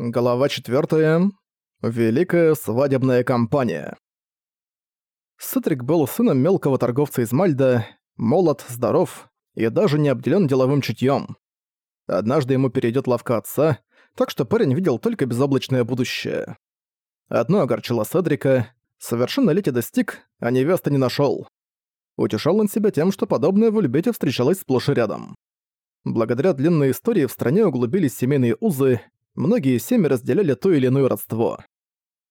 Глава 4. Великая свадебная кампания. Сетрик был сыном мелкого торговца из Мальда, молод, здоров и даже не обделен деловым чутьем. Однажды ему перейдет лавка отца, так что парень видел только безоблачное будущее. Одно огорчило Седрика — совершеннолетие достиг, а невесты не нашел. Утешал он себя тем, что подобное в Ульбете встречалось сплошь и рядом. Благодаря длинной истории в стране углубились семейные узы, многие семьи разделяли то или иное родство.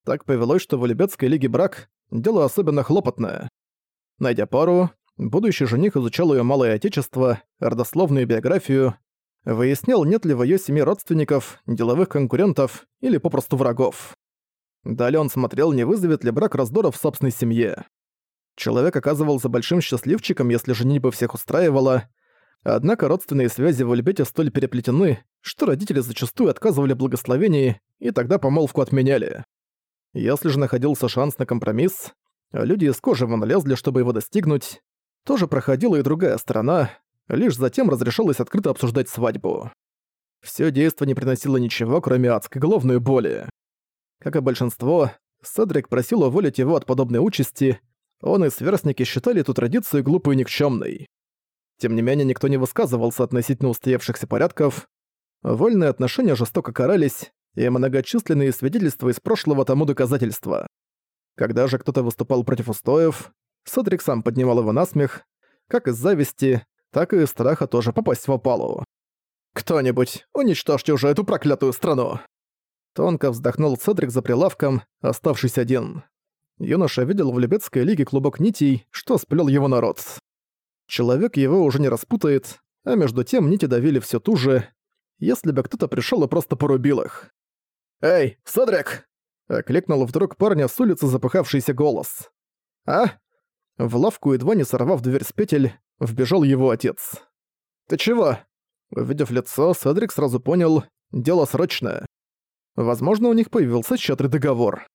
Так повелось, что в Улебецкой лиге брак – дело особенно хлопотное. Найдя пару, будущий жених изучал ее малое отечество, родословную биографию, выяснял, нет ли в ее семье родственников, деловых конкурентов или попросту врагов. Далее он смотрел, не вызовет ли брак раздоров в собственной семье. Человек оказывался большим счастливчиком, если женитьба всех устраивала, Однако родственные связи в Ульбете столь переплетены, что родители зачастую отказывали благословении, и тогда помолвку отменяли. Если же находился шанс на компромисс, а люди из кожи вон лезли, чтобы его достигнуть, тоже проходила и другая сторона, лишь затем разрешалось открыто обсуждать свадьбу. Всё действо не приносило ничего, кроме адской головной боли. Как и большинство, Седрик просил уволить его от подобной участи, он и сверстники считали эту традицию глупой и никчёмной. Тем не менее, никто не высказывался относительно устоявшихся порядков. Вольные отношения жестоко карались, и многочисленные свидетельства из прошлого тому доказательства. Когда же кто-то выступал против устоев, Содрик сам поднимал его на смех, как из зависти, так и из страха тоже попасть в опалу. «Кто-нибудь, уничтожьте уже эту проклятую страну!» Тонко вздохнул Седрик за прилавком, оставшись один. Юноша видел в Любецкой лиге клубок нитей, что сплел его народ. Человек его уже не распутает, а между тем нити давили все туже, если бы кто-то пришел и просто порубил их. «Эй, Содрик!» — окликнул вдруг парня с улицы запыхавшийся голос. «А?» В лавку, едва не сорвав дверь с петель, вбежал его отец. «Ты чего?» Увидев лицо, Седрик сразу понял, дело срочное. Возможно, у них появился щедрый договор.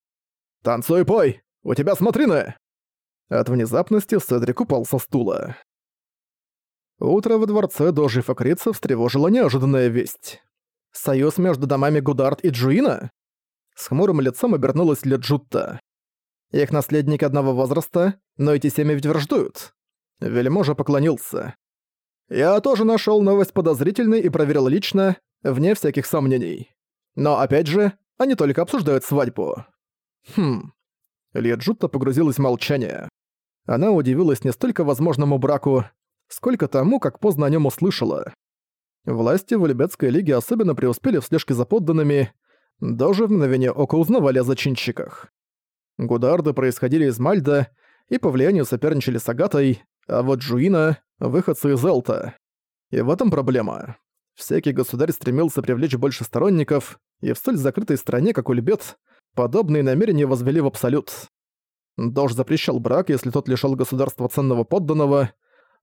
«Танцуй пой! У тебя смотрины!» От внезапности Седрик упал со стула. Утро во дворце Дожи Факрица встревожила неожиданная весть. Союз между домами Гудард и Джуина? С хмурым лицом обернулась Леджутта. Их наследники одного возраста, но эти семьи ведь враждуют. Вельможа поклонился. Я тоже нашел новость подозрительной и проверил лично, вне всяких сомнений. Но опять же, они только обсуждают свадьбу. Хм. Леджутта погрузилась в молчание. Она удивилась не столько возможному браку, сколько тому, как поздно о нем услышала. Власти в Улебецкой лиге особенно преуспели в слежке за подданными, даже в мгновение ока узнавали о зачинщиках. Гударды происходили из Мальда и по влиянию соперничали с Агатой, а вот Джуина — выходцы из Элта. И в этом проблема. Всякий государь стремился привлечь больше сторонников, и в столь закрытой стране, как Ульбет, подобные намерения возвели в абсолют. Дож запрещал брак, если тот лишал государства ценного подданного,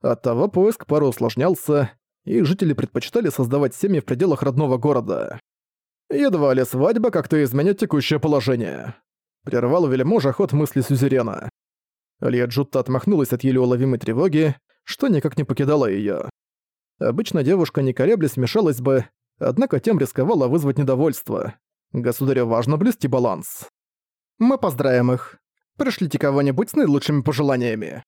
Оттого поиск пары усложнялся, и жители предпочитали создавать семьи в пределах родного города. Едва ли свадьба как-то изменит текущее положение. Прервал вельможа ход мысли Сюзерена. Лия Джутта отмахнулась от еле уловимой тревоги, что никак не покидало её. Обычно девушка не колеблясь смешалась бы, однако тем рисковала вызвать недовольство. Государю важно блюсти баланс. «Мы поздравим их. Пришлите кого-нибудь с наилучшими пожеланиями».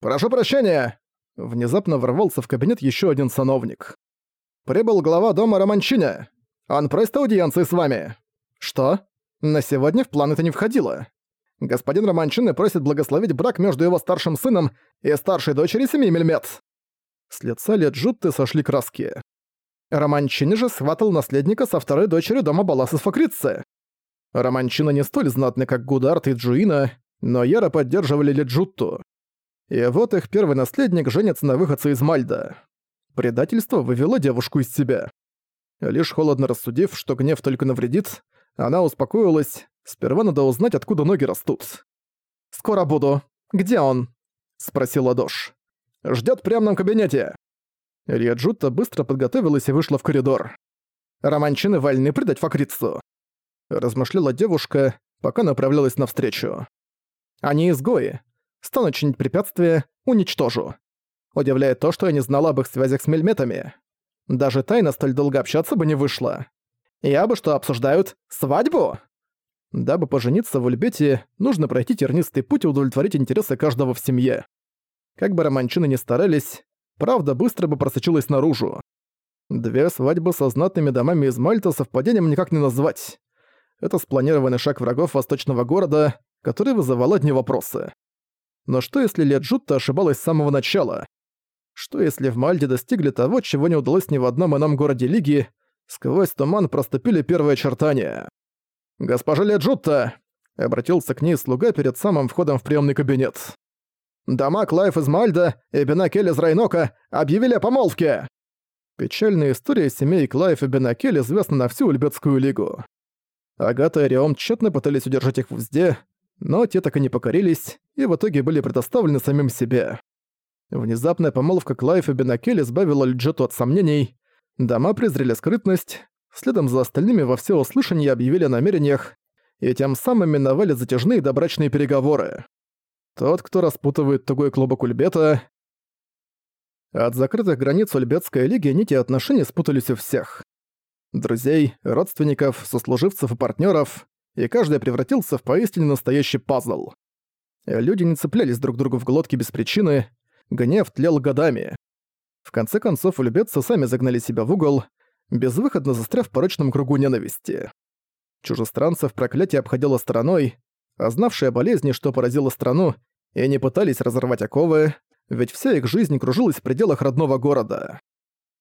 «Прошу прощения!» Внезапно ворвался в кабинет еще один сановник. «Прибыл глава дома Романчиня. Он просит аудиенции с вами». «Что? На сегодня в план это не входило. Господин Романчины просит благословить брак между его старшим сыном и старшей дочерью семьи Мельмет». С лица Леджутты сошли краски. Романчини же сватал наследника со второй дочерью дома Балас из Факрицы. Романчина не столь знатный, как Гударт и Джуина, но яро поддерживали Леджутту. И вот их первый наследник женится на выходце из Мальда. Предательство вывело девушку из себя. Лишь холодно рассудив, что гнев только навредит, она успокоилась. Сперва надо узнать, откуда ноги растут. «Скоро буду. Где он?» — спросила Дош. «Ждёт в прямом кабинете». Риаджута быстро подготовилась и вышла в коридор. «Романчины вольны предать Факрицу», — размышляла девушка, пока направлялась навстречу. «Они изгои, стану чинить препятствия, уничтожу. Удивляет то, что я не знала об их связях с мельметами. Даже тайно столь долго общаться бы не вышло. Я бы что, обсуждают? Свадьбу?» Дабы пожениться в Ульбете, нужно пройти тернистый путь и удовлетворить интересы каждого в семье. Как бы романчины не старались, правда быстро бы просочилась наружу. Две свадьбы со знатными домами из Мальта совпадением никак не назвать. Это спланированный шаг врагов восточного города, который вызывал одни вопросы. Но что если Леджутта ошибалась с самого начала? Что если в Мальде достигли того, чего не удалось ни в одном ином городе Лиги, сквозь туман проступили первые очертания? «Госпожа Леджутта!» — обратился к ней слуга перед самым входом в приемный кабинет. «Дома Клайф из Мальда и Бенакель из Райнока объявили о помолвке!» Печальная история семей Клайф и Бенакель известна на всю Ульбетскую лигу. Агата и Риом тщетно пытались удержать их в узде, но те так и не покорились, и в итоге были предоставлены самим себе. Внезапная помолвка Клайф и Бенакель избавила Льджету от сомнений, дома презрели скрытность, следом за остальными во всеуслышание объявили о намерениях и тем самым миновали затяжные добрачные переговоры. Тот, кто распутывает тугой клубок Ульбета... От закрытых границ Ульбетской лиги нити отношений спутались у всех. Друзей, родственников, сослуживцев и партнеров, и каждый превратился в поистине настоящий пазл. Люди не цеплялись друг другу в глотки без причины, гнев тлел годами. В конце концов, ульбетцы сами загнали себя в угол, безвыходно застряв в порочном кругу ненависти. Чужестранцев проклятие обходило стороной, а знавшие болезни, что поразило страну, и не пытались разорвать оковы, ведь вся их жизнь кружилась в пределах родного города.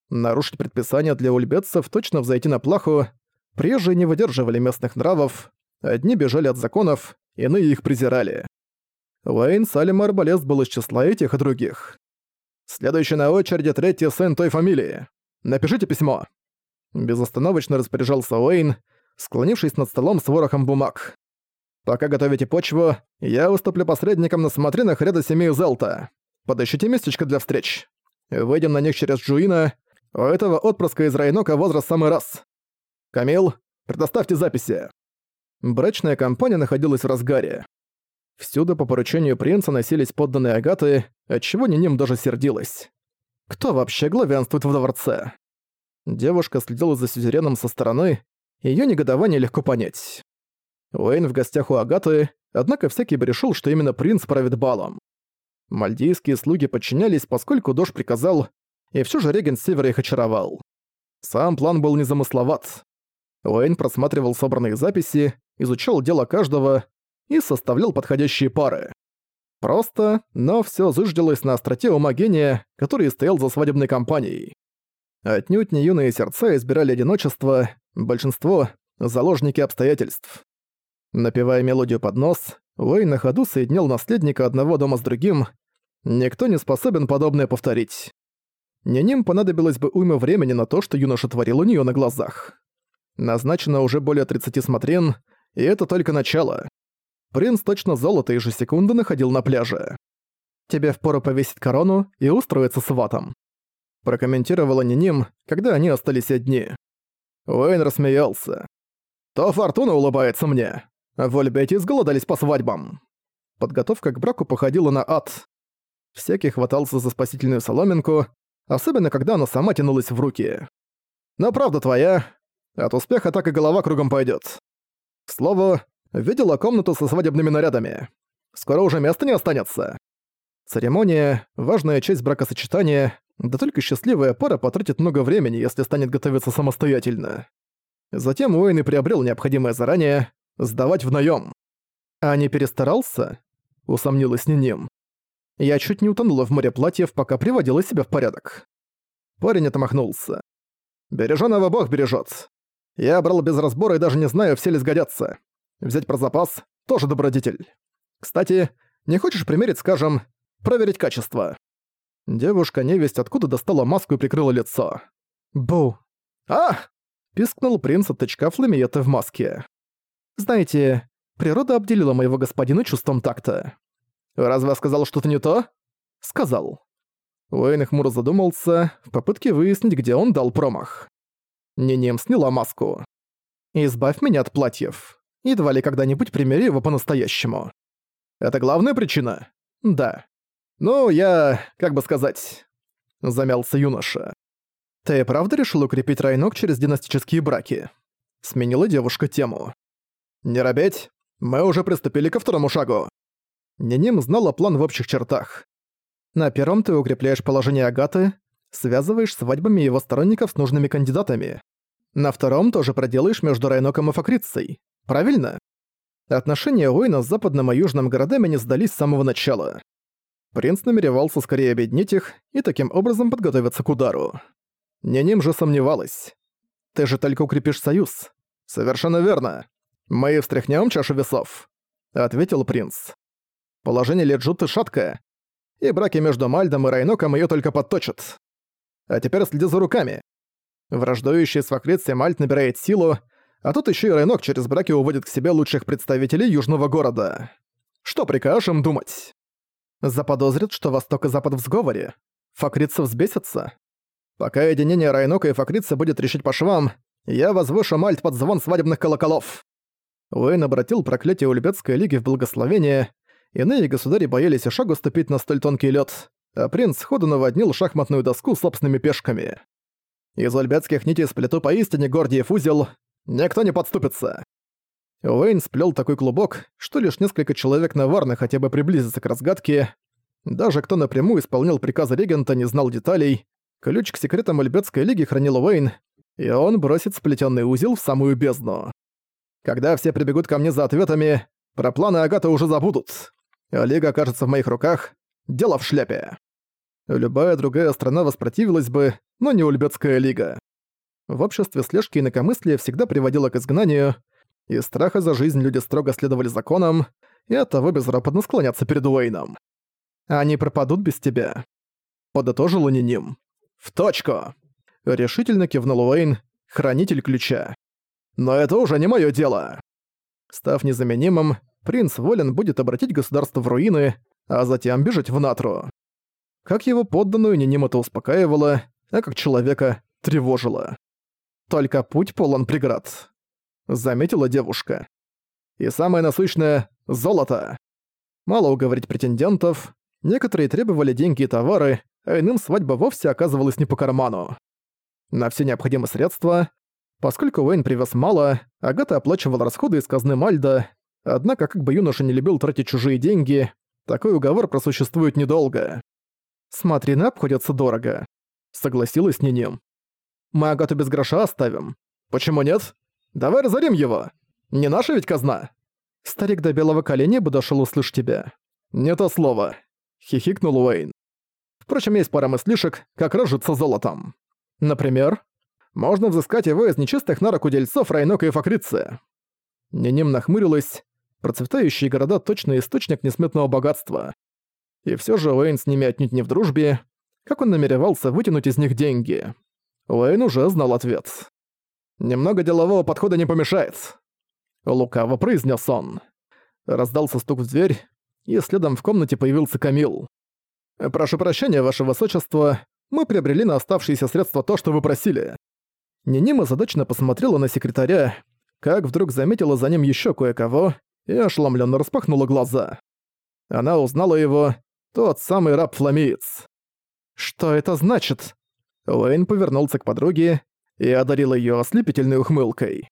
Нарушить предписания для ульбетцев, точно взойти на плаху, приезжие не выдерживали местных нравов, одни бежали от законов, иные их презирали. Уэйн Салим Арбалест был из числа этих и других. Следующий на очереди третий сын той фамилии. Напишите письмо. Безостановочно распоряжался Уэйн, склонившись над столом с ворохом бумаг. «Пока готовите почву, я выступлю посредником на смотринах ряда семей Зелта. Подыщите местечко для встреч. Выйдем на них через Джуина. У этого отпрыска из Райнока возраст самый раз. Камил, предоставьте записи». Брачная компания находилась в разгаре. Всюду по поручению принца носились подданные Агаты, отчего Ниним даже сердилась. Кто вообще главенствует в дворце? Девушка следила за сюзереном со стороны, её негодование легко понять. Уэйн в гостях у Агаты, однако всякий бы решил, что именно принц правит балом. Мальдийские слуги подчинялись, поскольку дождь приказал, и всё же регент севера их очаровал. Сам план был незамысловат. Уэйн просматривал собранные записи, изучал дело каждого и составлял подходящие пары. Просто, но всё зыждилось на остроте ума гения, который стоял за свадебной компанией. Отнюдь не юные сердца избирали одиночество, большинство — заложники обстоятельств. Напевая мелодию под нос, Уэйн на ходу соединял наследника одного дома с другим. Никто не способен подобное повторить. Не ним понадобилось бы уйма времени на то, что юноша творил у нее на глазах. Назначено уже более 30 смотрин, и это только начало. Принц точно золото ежесекунды находил на пляже. Тебе впору повесить корону и устроиться сватом прокомментировала Ниним, когда они остались одни. Уэйн рассмеялся. «То фортуна улыбается мне. В Ольбете сголодались по свадьбам». Подготовка к браку походила на ад. Всякий хватался за спасительную соломинку, особенно когда она сама тянулась в руки. Но правда твоя. От успеха так и голова кругом пойдет. К слову, видела комнату со свадебными нарядами. Скоро уже места не останется. Церемония – важная часть бракосочетания, да только счастливая пара потратит много времени, если станет готовиться самостоятельно. Затем Уэйн и приобрел необходимое заранее сдавать в наем. А не перестарался? Усомнилась Ниним. Я чуть не утонула в море платьев, пока приводила себя в порядок. Парень отмахнулся. Бережёного бог бережет. Я брал без разбора и даже не знаю, все ли сгодятся. Взять про запас — тоже добродетель. Кстати, не хочешь примерить, скажем, проверить качество? Девушка невесть откуда достала маску и прикрыла лицо. «Бу!» «А!» — пискнул принц от тычка фламиета в маске. «Знаете, природа обделила моего господина чувством такта». «Разве я сказал что-то не то?» «Сказал». Уэйн хмуро задумался в попытке выяснить, где он дал промах. Нинем сняла маску. «Избавь меня от платьев. Едва ли когда-нибудь примери его по-настоящему». «Это главная причина?» «Да. «Ну, я... как бы сказать...» — замялся юноша. «Ты правда решил укрепить Райнок через династические браки?» Сменила девушка тему. «Не робеть, мы уже приступили ко второму шагу». Ниним знала план в общих чертах. На первом ты укрепляешь положение Агаты, связываешь свадьбами его сторонников с нужными кандидатами. На втором тоже проделаешь между Райноком и Факрицей. Правильно? Отношения Уэйна с западным и южным городами не сдались с самого начала. Принц намеревался скорее объединить их и таким образом подготовиться к удару. Неним же сомневалась. «Ты же только укрепишь союз». «Совершенно верно. Мы встряхнем чашу весов», — ответил принц. «Положение Леджуты шаткое, и браки между Мальдом и Райноком ее только подточат. А теперь следи за руками. Враждующий с Факрицией Мальт набирает силу, а тут еще и Райнок через браки уводит к себе лучших представителей Южного города. Что прикажешь им думать? Заподозрят, что Восток и Запад в сговоре. Факрица взбесится. Пока единение Райнока и Факрицы будет решить по швам, я возвышу Мальт под звон свадебных колоколов. Уэйн обратил проклятие Ульбетской лиги в благословение, иные государи боялись и шагу ступить на столь тонкий лед, а принц сходу наводнил шахматную доску собственными пешками. Из ульбетских нитей сплету поистине Гордиев узел, никто не подступится. Уэйн сплел такой клубок, что лишь несколько человек наварно хотя бы приблизиться к разгадке. Даже кто напрямую исполнял приказы регента, не знал деталей. Ключ к секретам Альбетской лиги хранил Уэйн, и он бросит сплетенный узел в самую бездну. Когда все прибегут ко мне за ответами, про планы Агата уже забудут. А лига окажется в моих руках. Дело в шляпе. Любая другая страна воспротивилась бы, но не Ульбетская лига. В обществе слежки инакомыслия всегда приводило к изгнанию, из страха за жизнь люди строго следовали законам, и оттого безропотно склонятся перед Уэйном. «Они пропадут без тебя», — подытожил Ниним. «В точку!» — решительно кивнул Уэйн, хранитель ключа. «Но это уже не моё дело!» Став незаменимым, принц волен будет обратить государство в руины, а затем бежать в Натру. Как его подданную Ниним это успокаивало, а как человека тревожило. Только путь полон преград заметила девушка. И самое насущное — золото. Мало уговорить претендентов, некоторые требовали деньги и товары, а иным свадьба вовсе оказывалась не по карману. На все необходимые средства, поскольку Уэйн привез мало, Агата оплачивала расходы из казны Мальда, однако как бы юноша не любил тратить чужие деньги, такой уговор просуществует недолго. «Смотри, на обходится дорого», — согласилась Ниним. «Мы Агату без гроша оставим. Почему нет?» Давай разорим его. Не наша ведь казна. Старик до белого коленя бы дошел услышь тебя. Не то слово. Хихикнул Уэйн. Впрочем, есть пара мыслишек, как разжиться золотом. Например, можно взыскать его из нечистых нарок удельцов Райнока и Факрицы. Неним нахмурилась. Процветающие города — точно источник несметного богатства. И все же Уэйн с ними отнюдь не в дружбе. Как он намеревался вытянуть из них деньги? Уэйн уже знал ответ. Немного делового подхода не помешает. Лукаво произнес он. Раздался стук в дверь, и следом в комнате появился Камил. «Прошу прощения, ваше высочество, мы приобрели на оставшиеся средства то, что вы просили». Нинима задачно посмотрела на секретаря, как вдруг заметила за ним еще кое-кого и ошеломленно распахнула глаза. Она узнала его, тот самый раб-фламиец. «Что это значит?» Уэйн повернулся к подруге и одарил её ослепительной ухмылкой.